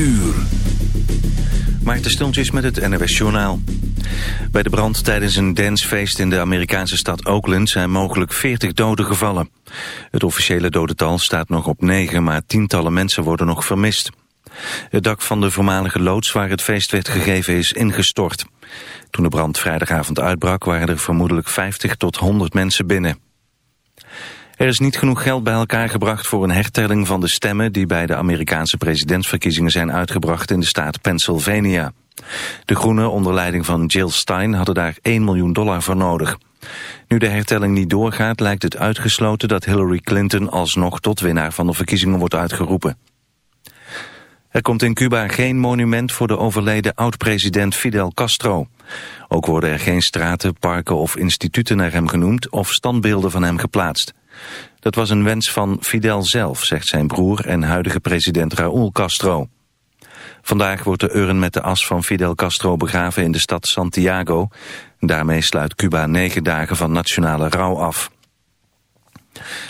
uur. Maarten Stultjes met het NWS Journaal. Bij de brand tijdens een dancefeest in de Amerikaanse stad Oakland zijn mogelijk 40 doden gevallen. Het officiële dodental staat nog op 9, maar tientallen mensen worden nog vermist. Het dak van de voormalige loods waar het feest werd gegeven is ingestort. Toen de brand vrijdagavond uitbrak waren er vermoedelijk 50 tot 100 mensen binnen. Er is niet genoeg geld bij elkaar gebracht voor een hertelling van de stemmen die bij de Amerikaanse presidentsverkiezingen zijn uitgebracht in de staat Pennsylvania. De Groenen onder leiding van Jill Stein hadden daar 1 miljoen dollar voor nodig. Nu de hertelling niet doorgaat lijkt het uitgesloten dat Hillary Clinton alsnog tot winnaar van de verkiezingen wordt uitgeroepen. Er komt in Cuba geen monument voor de overleden oud-president Fidel Castro. Ook worden er geen straten, parken of instituten naar hem genoemd of standbeelden van hem geplaatst. Dat was een wens van Fidel zelf, zegt zijn broer en huidige president Raúl Castro. Vandaag wordt de urn met de as van Fidel Castro begraven in de stad Santiago. Daarmee sluit Cuba negen dagen van nationale rouw af.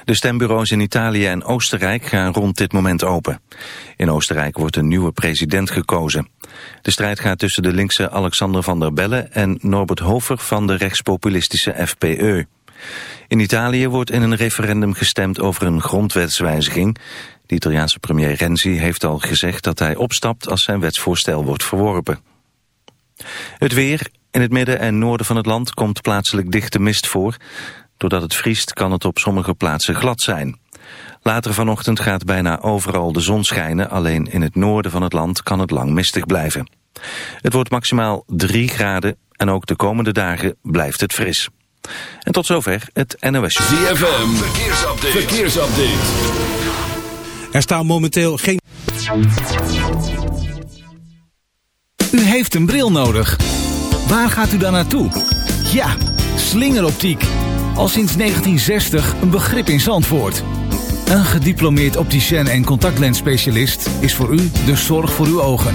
De stembureaus in Italië en Oostenrijk gaan rond dit moment open. In Oostenrijk wordt een nieuwe president gekozen. De strijd gaat tussen de linkse Alexander van der Bellen en Norbert Hofer van de rechtspopulistische FPE. In Italië wordt in een referendum gestemd over een grondwetswijziging. De Italiaanse premier Renzi heeft al gezegd dat hij opstapt als zijn wetsvoorstel wordt verworpen. Het weer. In het midden en noorden van het land komt plaatselijk dichte mist voor. Doordat het vriest kan het op sommige plaatsen glad zijn. Later vanochtend gaat bijna overal de zon schijnen, alleen in het noorden van het land kan het lang mistig blijven. Het wordt maximaal 3 graden en ook de komende dagen blijft het fris. En tot zover het NOS. ZFM, verkeersupdate. verkeersupdate. Er staan momenteel geen... U heeft een bril nodig. Waar gaat u dan naartoe? Ja, slingeroptiek. Al sinds 1960 een begrip in Zandvoort. Een gediplomeerd opticien en contactlensspecialist is voor u de zorg voor uw ogen.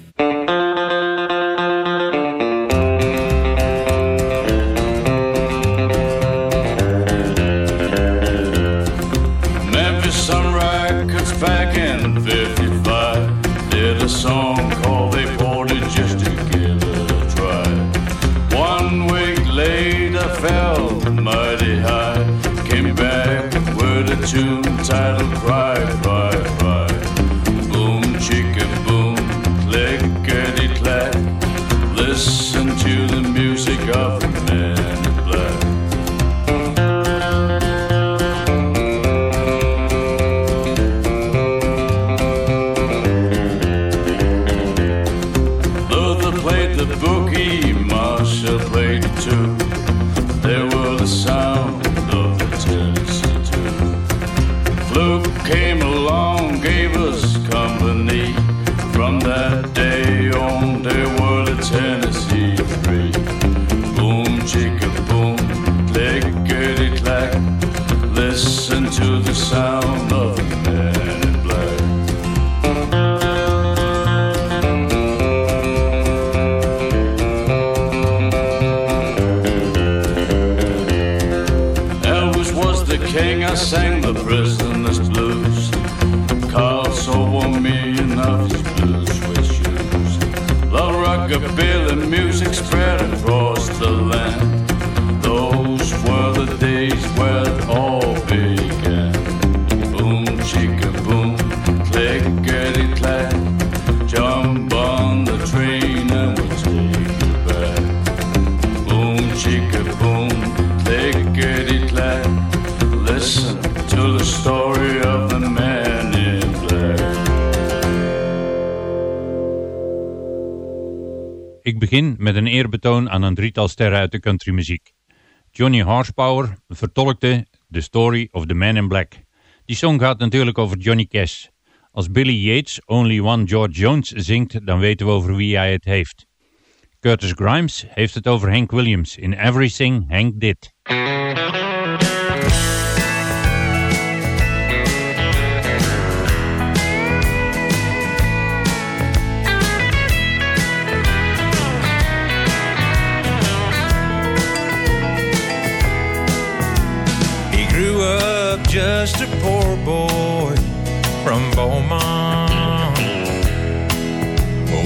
Begin met een eerbetoon aan een drietal sterren uit de countrymuziek. Johnny Horsepower vertolkte The Story of the Man in Black. Die song gaat natuurlijk over Johnny Cash. Als Billy Yates Only One George Jones zingt, dan weten we over wie hij het heeft. Curtis Grimes heeft het over Hank Williams in Everything Hank Did. Just a poor boy from Beaumont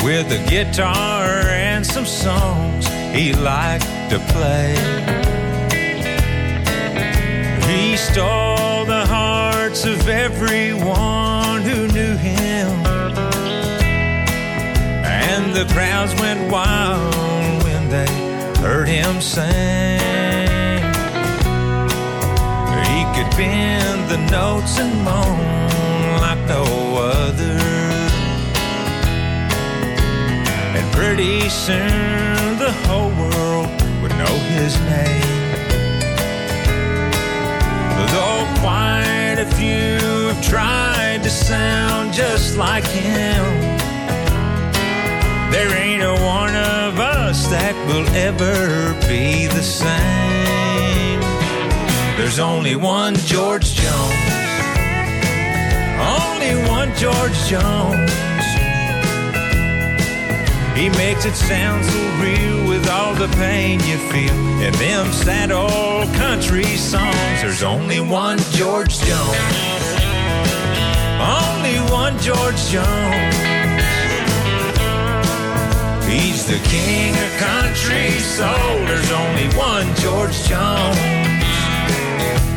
with a guitar and some songs he liked to play. He stole the hearts of everyone who knew him, and the crowds went wild when they heard him sing. Could bend the notes and moan like no other. And pretty soon the whole world would know his name. Though quite a few have tried to sound just like him, there ain't a one of us that will ever be the same. There's only one George Jones. Only one George Jones. He makes it sound so real with all the pain you feel in them sad old country songs. There's only one George Jones. Only one George Jones. He's the king of country soul. There's only one George Jones.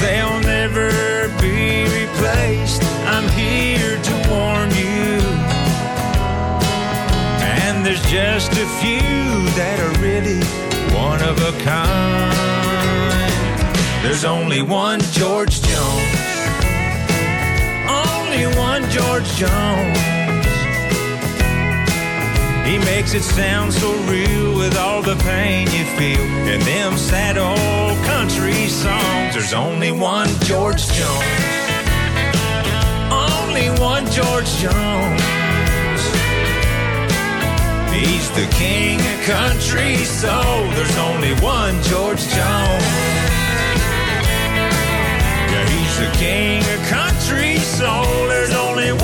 They'll never be replaced. I'm here to warn you. And there's just a few that are really one of a kind. There's only one George Jones. Only one George Jones. He makes it sound so real with all the pain you feel in them sad old country songs. There's only one George Jones. Only one George Jones. He's the king of country soul. There's only one George Jones. Yeah, he's the king of country soul. There's only one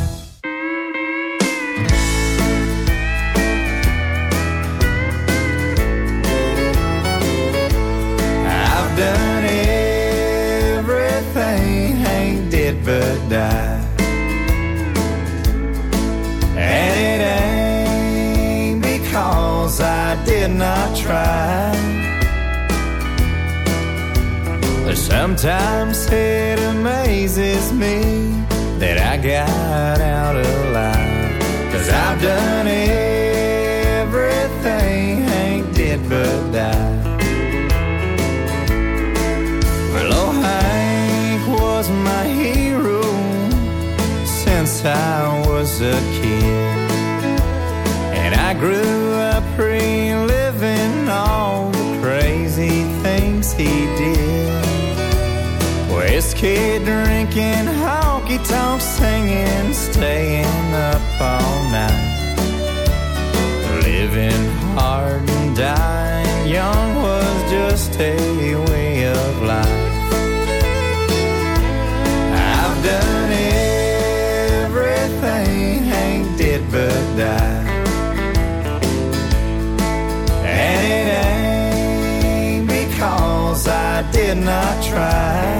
I did not try.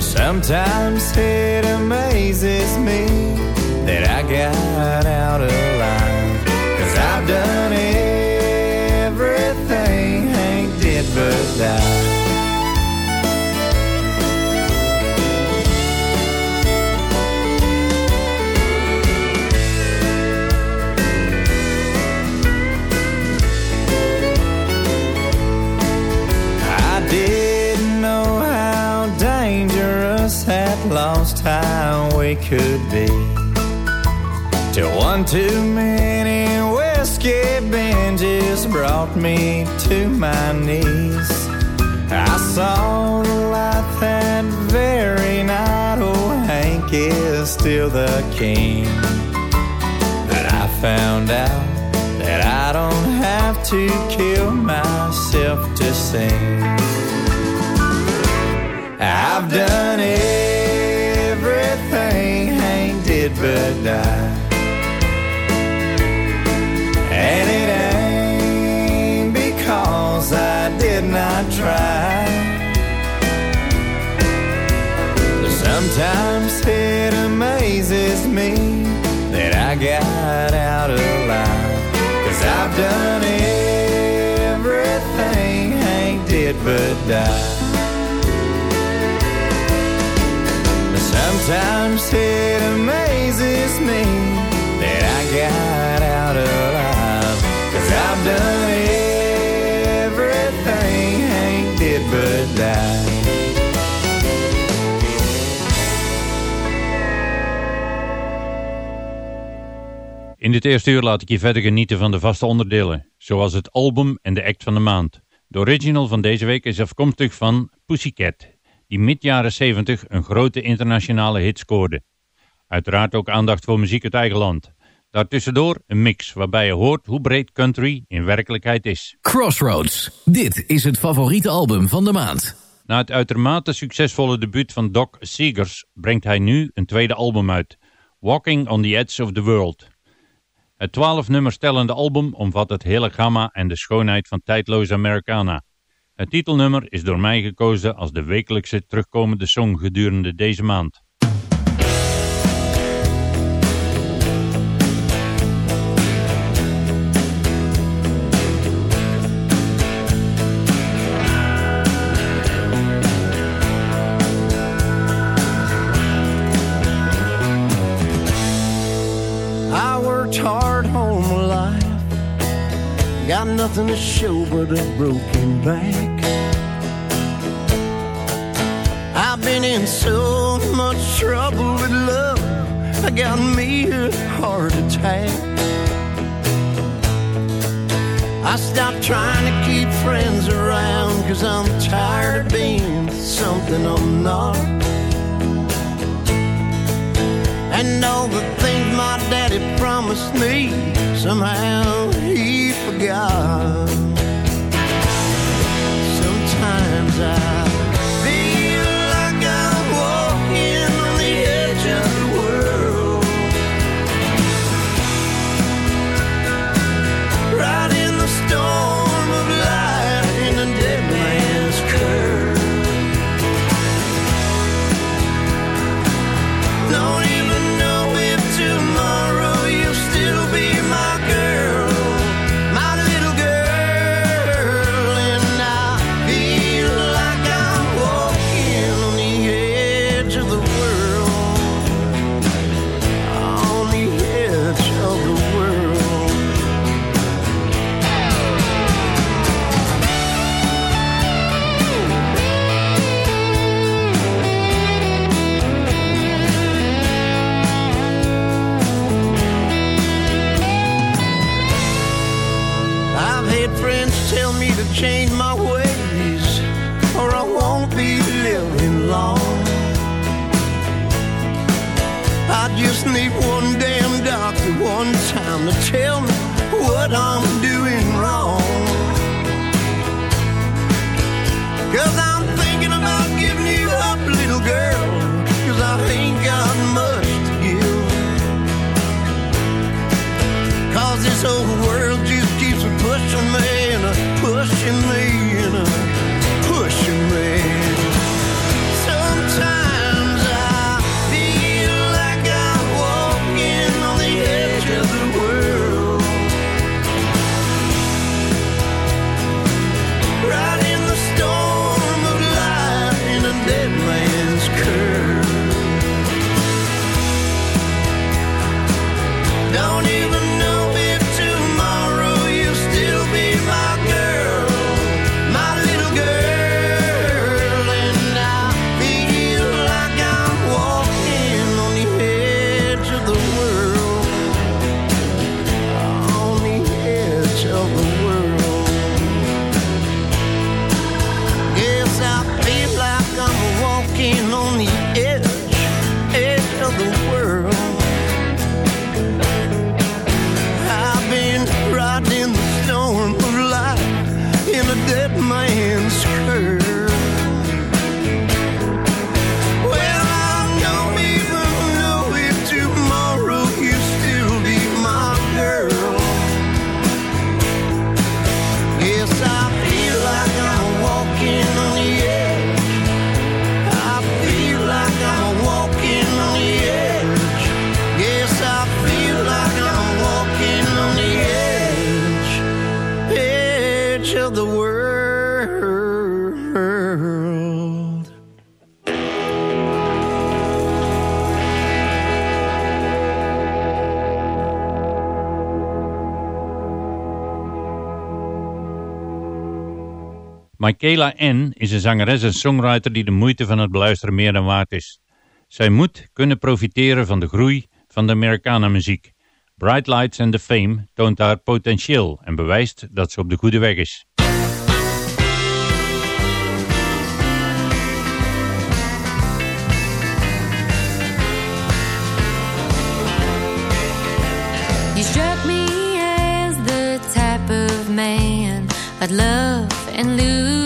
Sometimes it amazes me that I got out alive. Cause I've done everything Hank did but die. Lost we could be. Till one too many whiskey binges brought me to my knees. I saw the light that very night. Oh, Hank is still the king. But I found out that I don't have to kill myself to sing. I've done Hank did but die. And it ain't because I did not try. Sometimes it amazes me that I got out alive. Cause I've done everything Hank did but die. Sometimes it amazes me that I got out everything Hank. In dit eerste uur laat ik je verder genieten van de vaste onderdelen, zoals het album en de act van de maand. De original van deze week is afkomstig van Pussycat, die mid jaren 70 een grote internationale hit scoorde. Uiteraard ook aandacht voor muziek uit eigen land. Daartussendoor een mix waarbij je hoort hoe breed country in werkelijkheid is. Crossroads. Dit is het favoriete album van de maand. Na het uitermate succesvolle debuut van Doc Seegers brengt hij nu een tweede album uit, Walking on the Edge of the World. Het twaalf nummers stellende album omvat het hele gamma en de schoonheid van tijdloze Americana. Het titelnummer is door mij gekozen als de wekelijkse terugkomende song gedurende deze maand. Nothing to show but a broken back. I've been in so much trouble with love. I got me a heart attack. I stopped trying to keep friends around cause I'm tired of being something I'm not. And all the my daddy promised me, somehow he forgot. Sometimes I Michaela N. is een zangeres en songwriter die de moeite van het beluisteren meer dan waard is. Zij moet kunnen profiteren van de groei van de Americana-muziek. Bright Lights and the Fame toont haar potentieel en bewijst dat ze op de goede weg is. Love and lose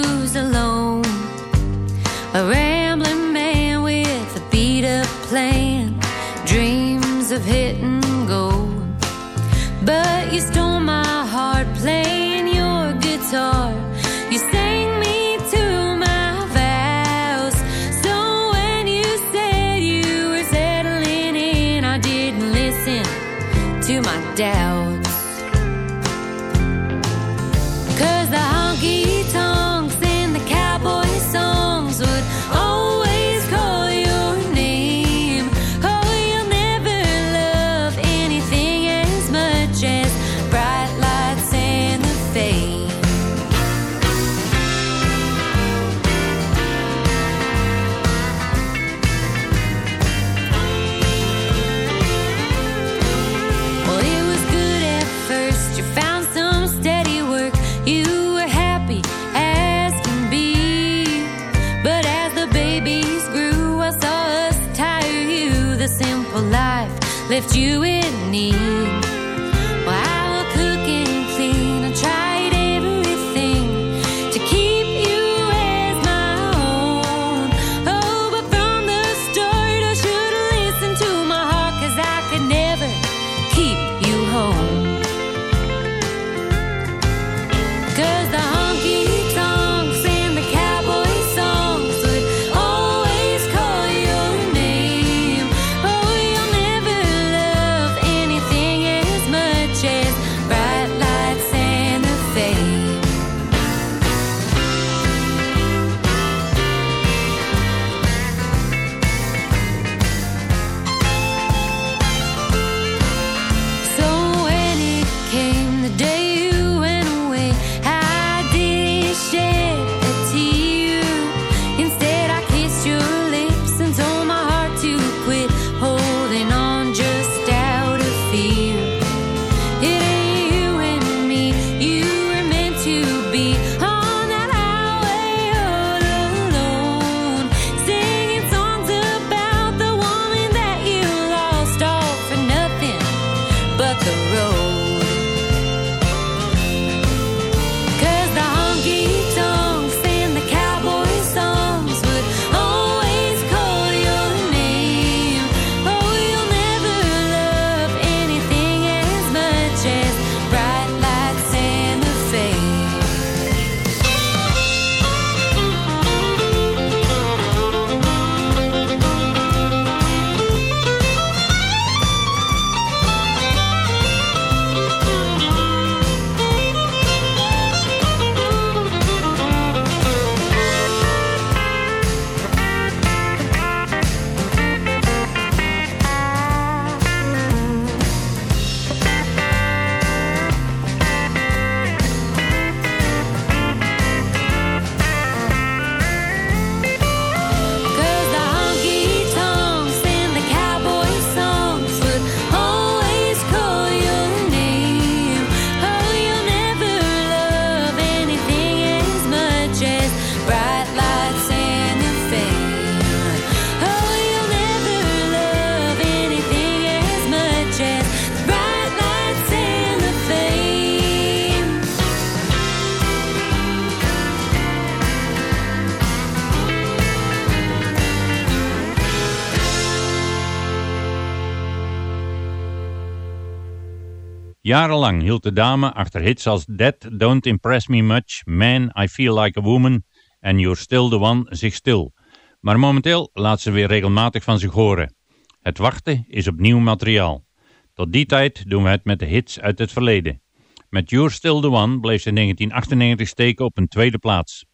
Jarenlang hield de dame achter hits als That Don't Impress Me Much, Man, I Feel Like a Woman en You're Still the One zich stil. Maar momenteel laat ze weer regelmatig van zich horen. Het wachten is op nieuw materiaal. Tot die tijd doen we het met de hits uit het verleden. Met You're Still the One bleef ze in 1998 steken op een tweede plaats.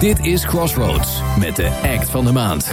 Dit is Crossroads met de act van de maand.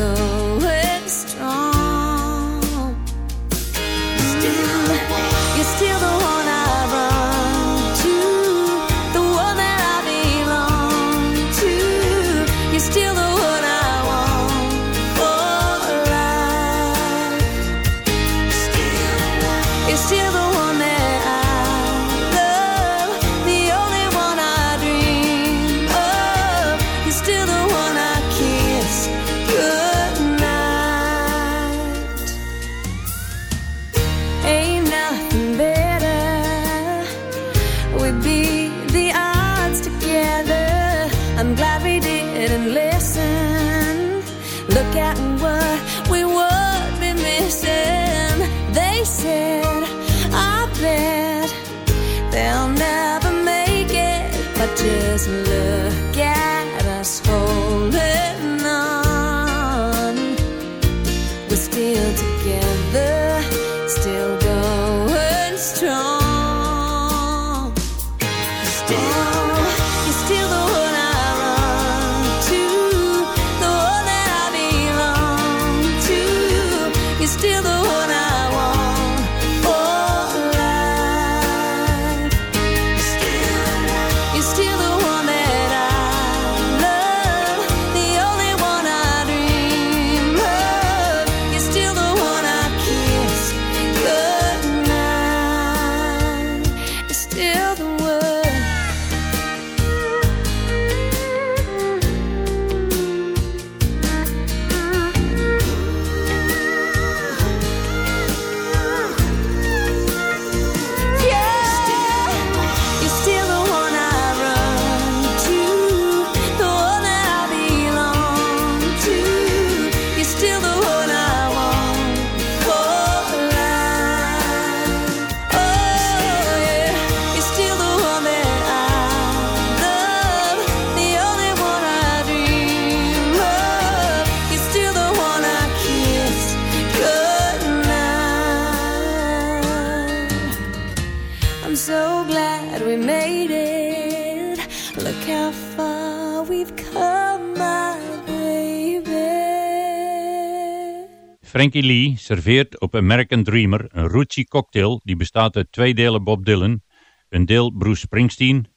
Frankie Lee serveert op American Dreamer een Rucci cocktail die bestaat uit twee delen Bob Dylan, een deel Bruce Springsteen,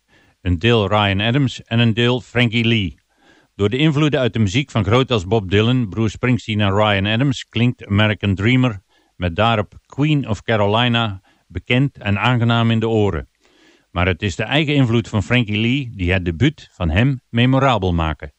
een deel Ryan Adams en een deel Frankie Lee. Door de invloeden uit de muziek van groot als Bob Dylan, Bruce Springsteen en Ryan Adams klinkt American Dreamer met daarop Queen of Carolina bekend en aangenaam in de oren. Maar het is de eigen invloed van Frankie Lee die het debuut van hem memorabel maken.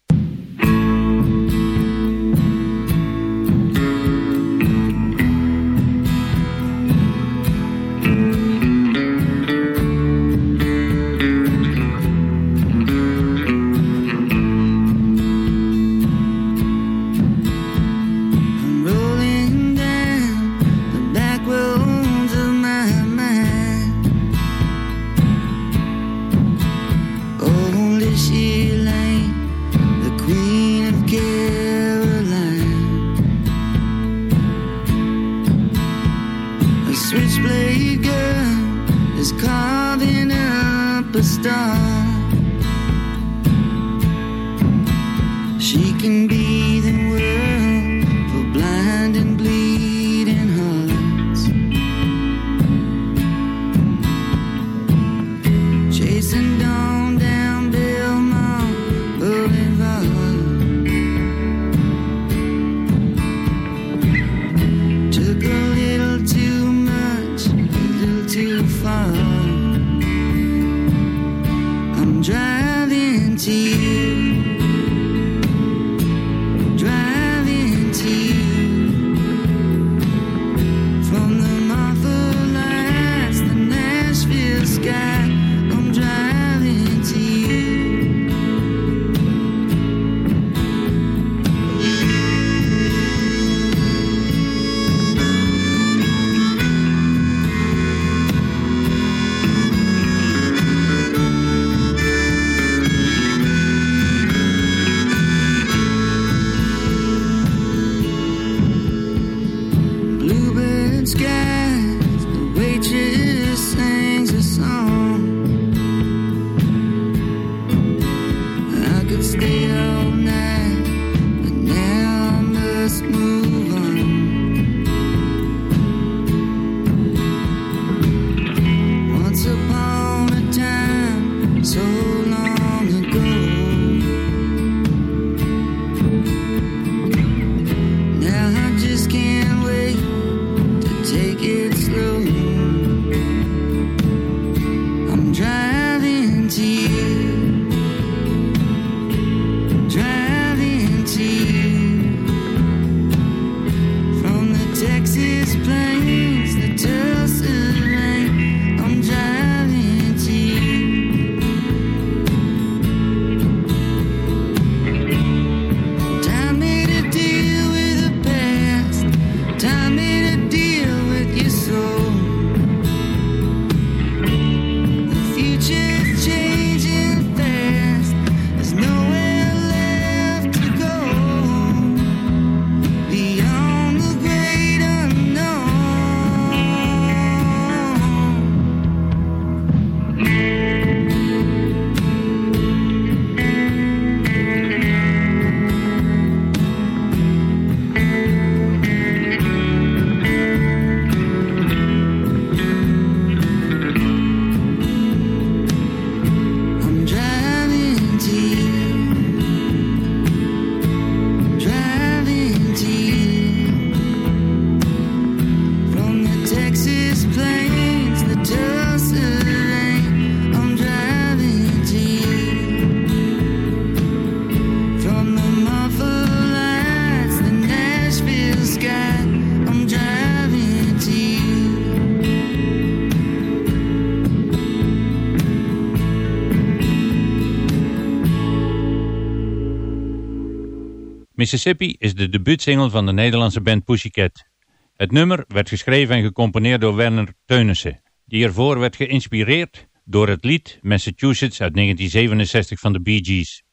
Mississippi is de debuutsingle van de Nederlandse band Pussycat. Het nummer werd geschreven en gecomponeerd door Werner Teunissen, die ervoor werd geïnspireerd door het lied Massachusetts uit 1967 van de Bee Gees.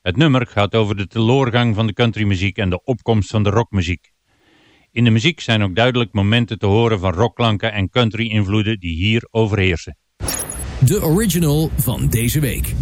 Het nummer gaat over de teloorgang van de countrymuziek en de opkomst van de rockmuziek. In de muziek zijn ook duidelijk momenten te horen van rockklanken en country-invloeden die hier overheersen. De original van deze week.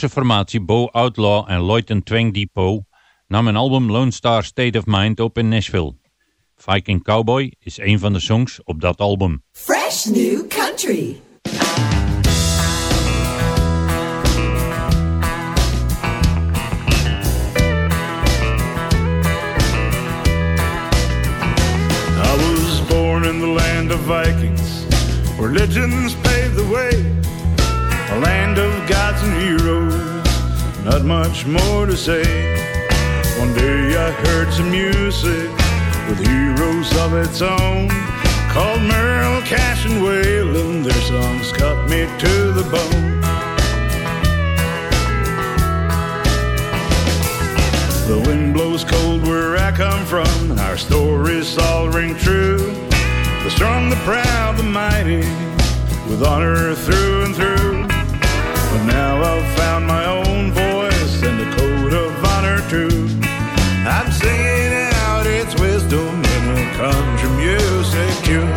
Noorse formatie Bo Outlaw en Lloyd Twang Depot nam een album Lone Star State of Mind op in Nashville. Viking Cowboy is een van de songs op dat album. Fresh New Country. I was born in the land of Vikings, where legends paved the way. A land of gods and heroes, not much more to say. One day I heard some music with heroes of its own, called Merle, Cash, and Waylon. Their songs cut me to the bone. The wind blows cold where I come from, and our stories all ring true. The strong, the proud, the mighty, with honor through and through. But now I've found my too. I'm singing out its wisdom in a country music tune.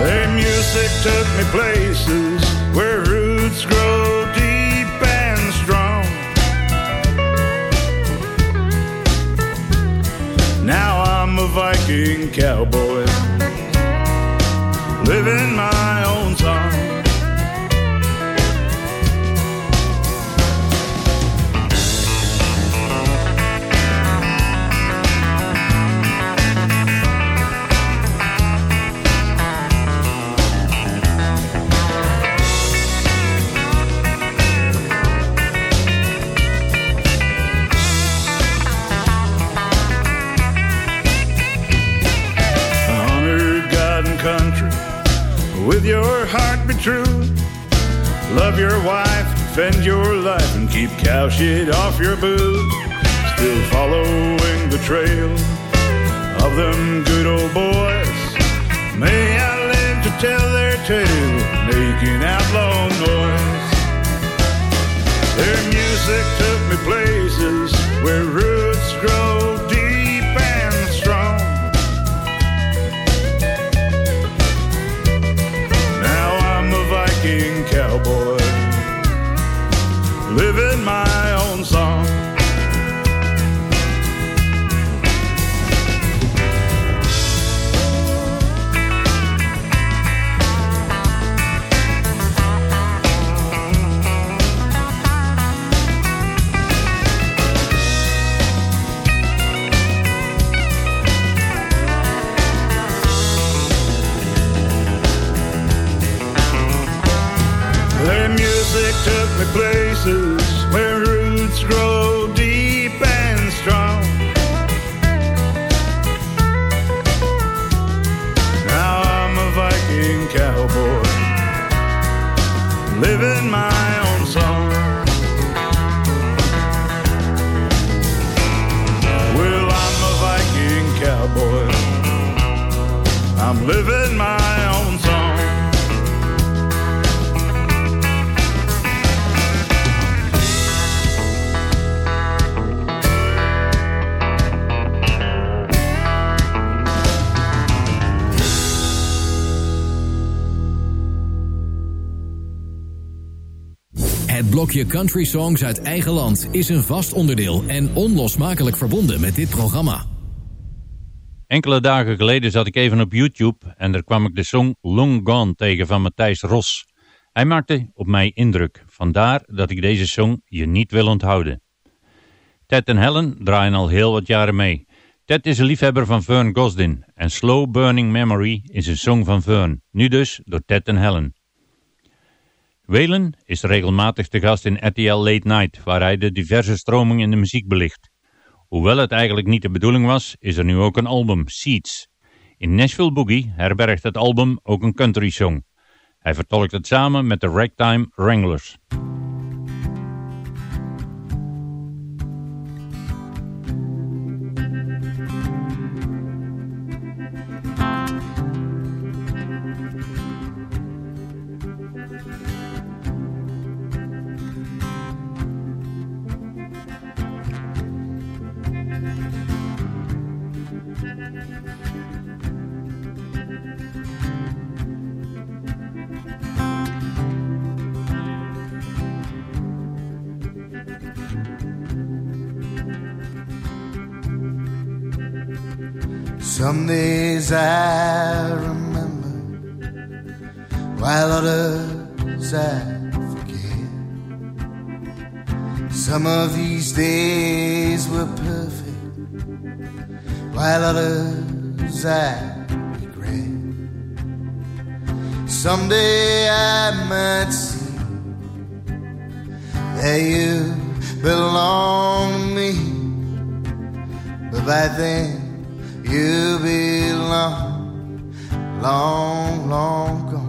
Their music took me places where roots grow deep and strong. Now I'm a Viking cowboy, living my with your heart be true. Love your wife, defend your life, and keep cow shit off your boot. Still following the trail of them good old boys. May I live to tell their tale, making outlaw noise. Their music took me places where roots places where roots grow deep and strong. Now I'm a Viking cowboy, living my own song. Well, I'm a Viking cowboy, I'm living my blokje Country Songs uit eigen land is een vast onderdeel en onlosmakelijk verbonden met dit programma. Enkele dagen geleden zat ik even op YouTube en daar kwam ik de song Long Gone tegen van Matthijs Ros. Hij maakte op mij indruk, vandaar dat ik deze song je niet wil onthouden. Ted en Helen draaien al heel wat jaren mee. Ted is een liefhebber van Vern Gosdin en Slow Burning Memory is een song van Vern, nu dus door Ted en Helen. Whalen is regelmatig te gast in RTL Late Night, waar hij de diverse stromingen in de muziek belicht. Hoewel het eigenlijk niet de bedoeling was, is er nu ook een album, Seeds. In Nashville Boogie herbergt het album ook een country song. Hij vertolkt het samen met de Ragtime Wranglers. Some of these days were perfect, while others I regret. Someday I might see that you belong to me, but by then you belong long, long gone.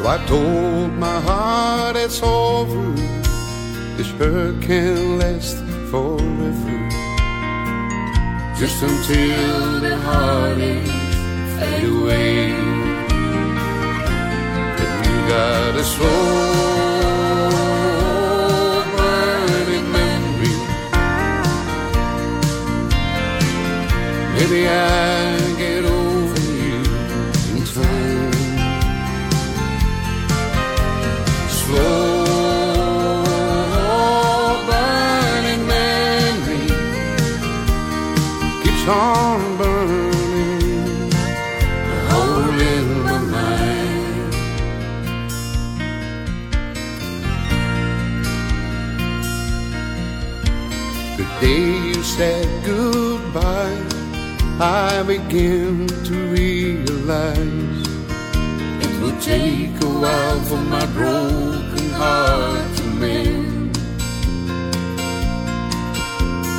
So I told my heart it's over. This hurt can't last forever. Just until the heartaches fade away. But you got a slow burning memory. Maybe I. I begin to realize it will take a while for my broken heart to mend.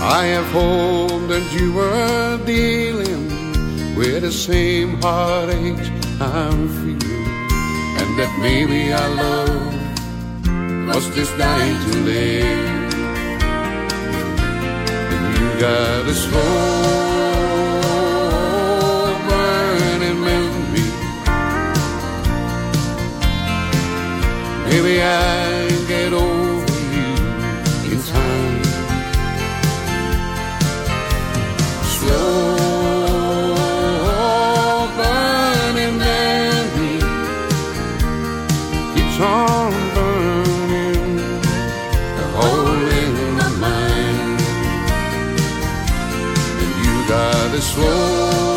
I have hoped that you were dealing with the same heartache I'm feeling, and that maybe our love was just dying to live. And you got a slow Maybe I get over you in time. Slow burning memory keeps on burning a hole in my mind. And you got a slow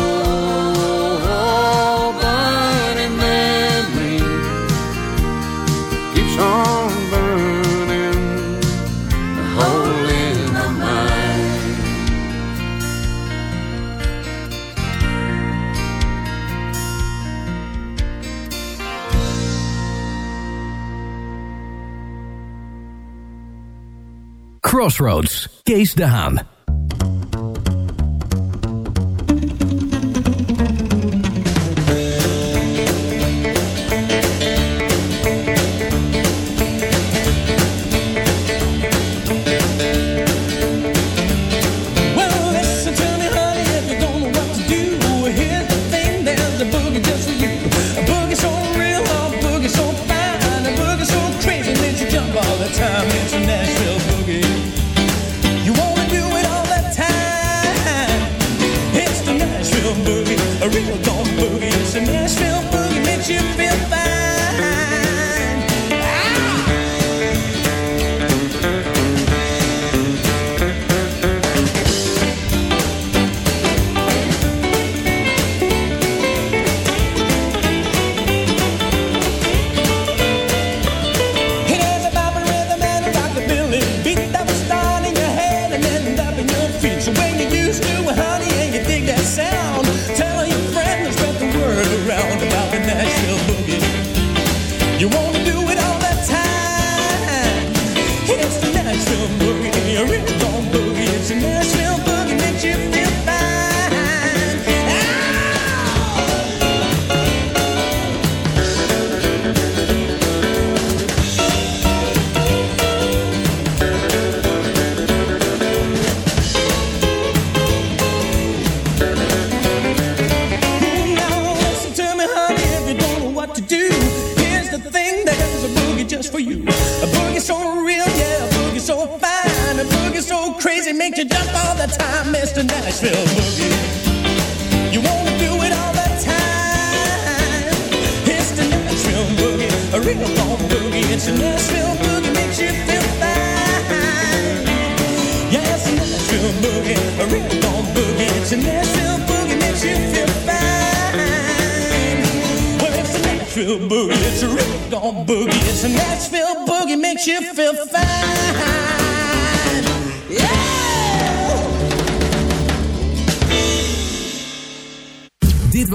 Crossroads, Kees de.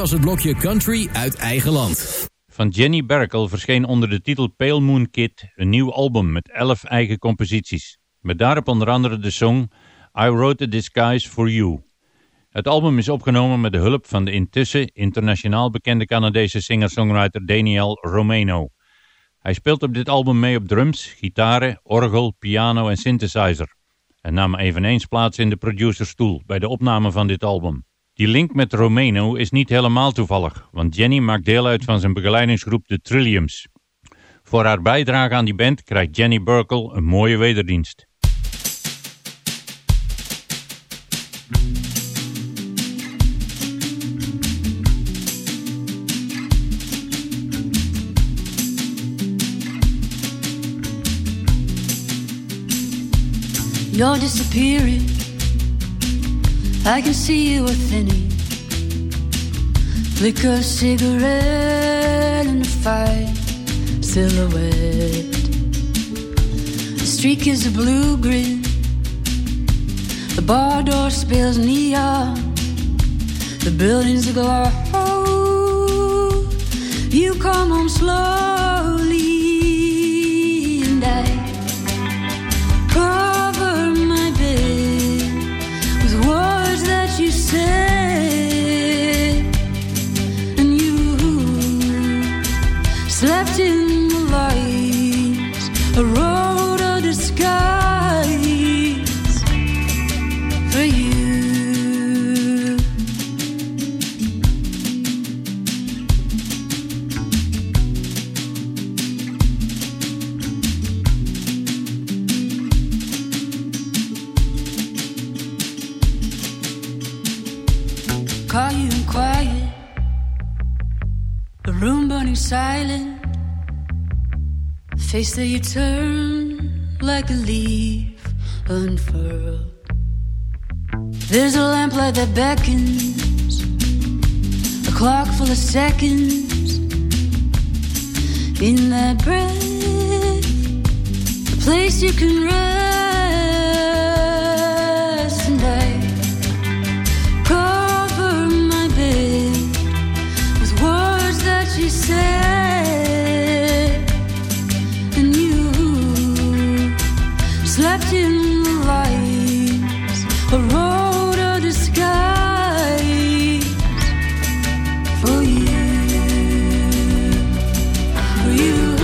Was het blokje Country uit eigen land. Van Jenny Berkel verscheen onder de titel Pale Moon Kid een nieuw album met elf eigen composities. Met daarop onder andere de song I Wrote a Disguise for You. Het album is opgenomen met de hulp van de intussen internationaal bekende Canadese singer-songwriter Daniel Romano. Hij speelt op dit album mee op drums, gitaren, orgel, piano en synthesizer. En nam eveneens plaats in de producerstoel bij de opname van dit album. Die link met Romano is niet helemaal toevallig, want Jenny maakt deel uit van zijn begeleidingsgroep de Trilliums. Voor haar bijdrage aan die band krijgt Jenny Burkle een mooie wederdienst. I can see you are thinning. Flicker a cigarette in a fire silhouette. The streak is a blue grin The bar door spills neon. The buildings glow. You come home slowly, silent. Face that you turn like a leaf unfurled. There's a lamplight that beckons, a clock full of seconds. In that breath, a place you can rest. For you,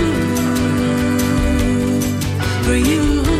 for you,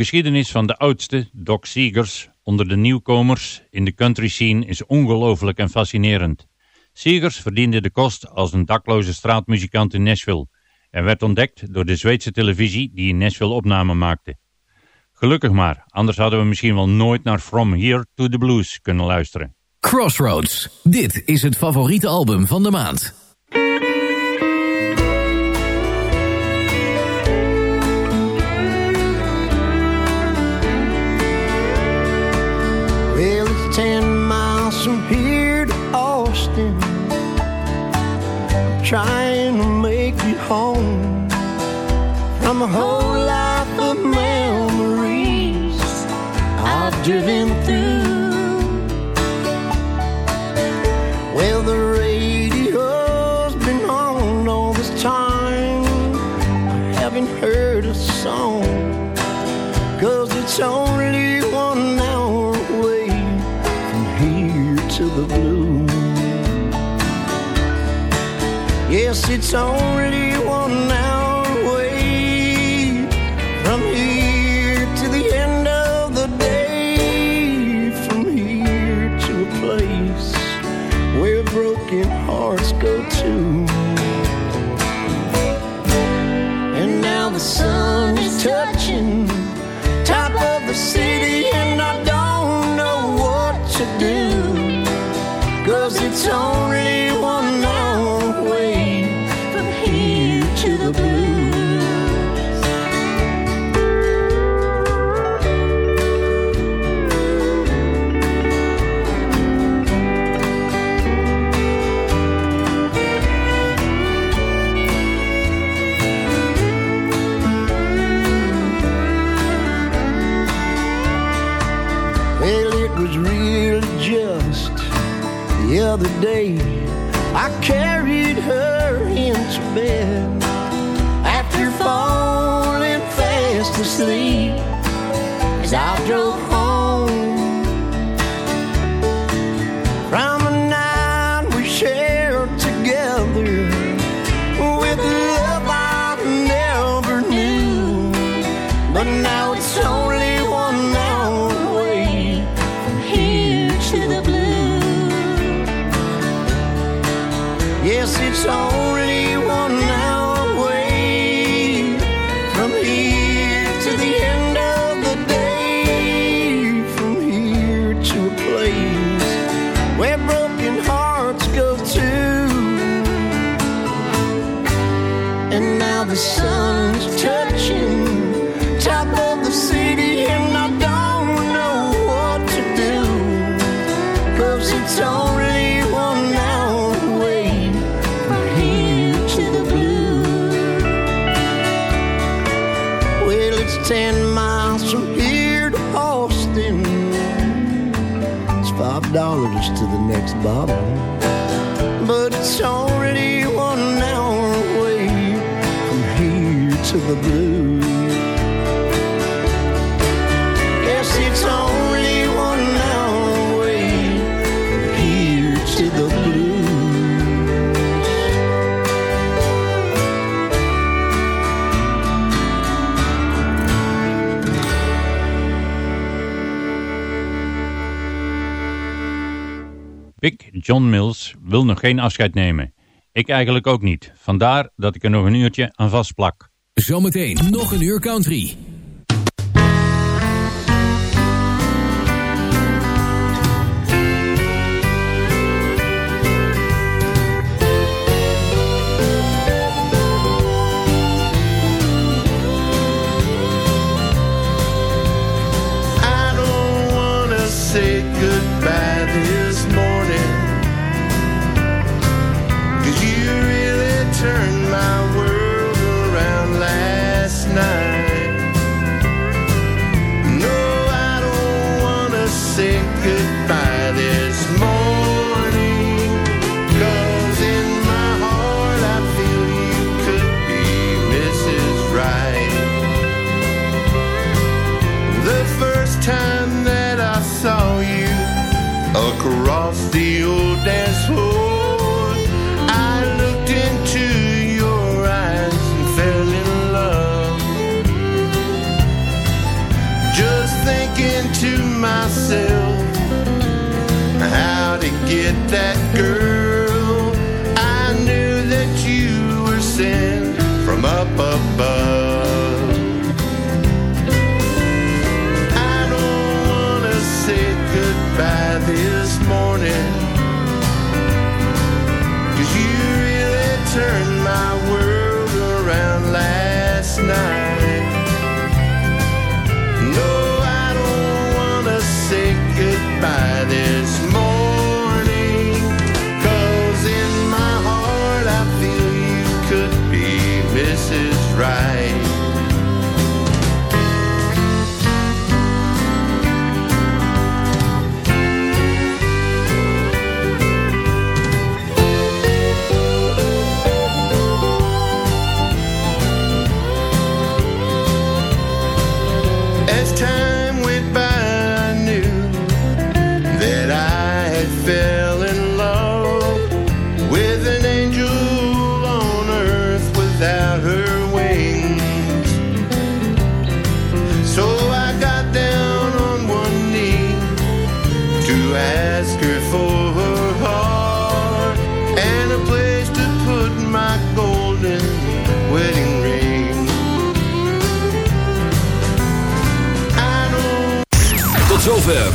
geschiedenis van de oudste, Doc Seegers, onder de nieuwkomers in de country scene is ongelooflijk en fascinerend. Seegers verdiende de kost als een dakloze straatmuzikant in Nashville en werd ontdekt door de Zweedse televisie die in Nashville opnamen maakte. Gelukkig maar, anders hadden we misschien wel nooit naar From Here to the Blues kunnen luisteren. Crossroads. Dit is het favoriete album van de maand. Trying to make it home from a whole life of memories I've driven through. Well, the radio's been on all this time. I haven't heard a song. Cause it's only one hour away from here to the blue. Yes, it's only Wil nog geen afscheid nemen. Ik eigenlijk ook niet. Vandaar dat ik er nog een uurtje aan vastplak. Zometeen nog een uur country.